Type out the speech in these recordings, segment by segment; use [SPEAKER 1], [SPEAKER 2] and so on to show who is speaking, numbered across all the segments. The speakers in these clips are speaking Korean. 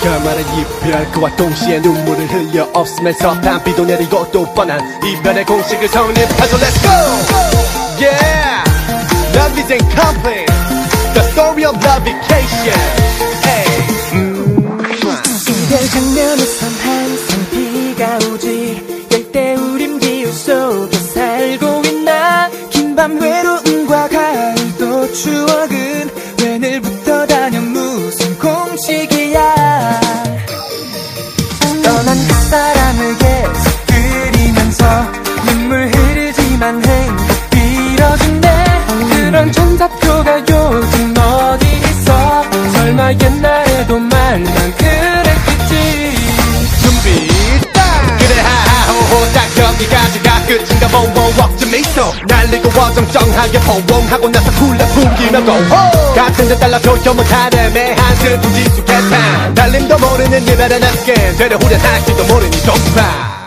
[SPEAKER 1] 결말은 이별 그와 동시에 눈물을 흘려 없으면서 단비도 내리고 또 뻔한 이별의 공식을 성립하죠 Let's go Yeah Love is incomplete The story of love vacation Hey
[SPEAKER 2] 이 말만 그랬겠지.
[SPEAKER 1] 준비 딱 그래 하하호호 딱 여기까지가 끝인가? 보워 억좀 있어. 날리고 어정쩡하게 포옹하고 나서 쿨라 풍기며 고호 같은 데 달라 표현 못하는 매한 슬픈 지수개탄 달림도 모르는 이별의 낯게 되려 후련할지도 모르니 동파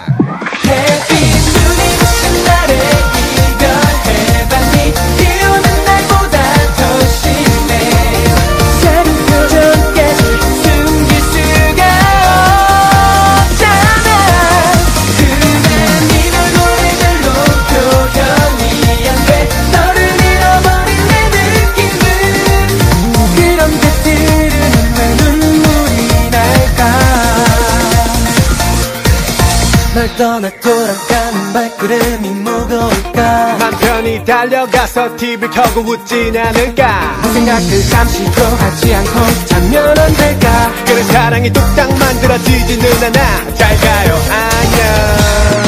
[SPEAKER 2] 널 떠나 돌아가는 발걸음이 무거울까?
[SPEAKER 1] 맘 편히 달려가서 TV를 켜고 웃진 않을까?
[SPEAKER 2] 생각을 잠시도 하지 않고 자면 안 될까?
[SPEAKER 1] 그래 사랑이 뚝딱 만들어지지는 않아 잘 가요. 안녕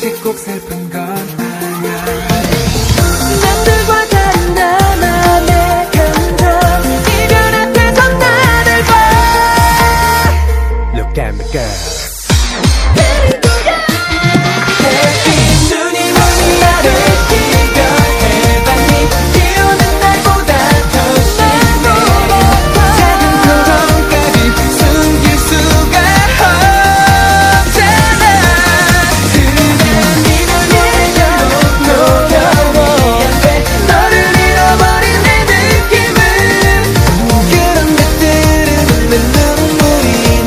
[SPEAKER 1] 같이 꼭 슬픈 건 morir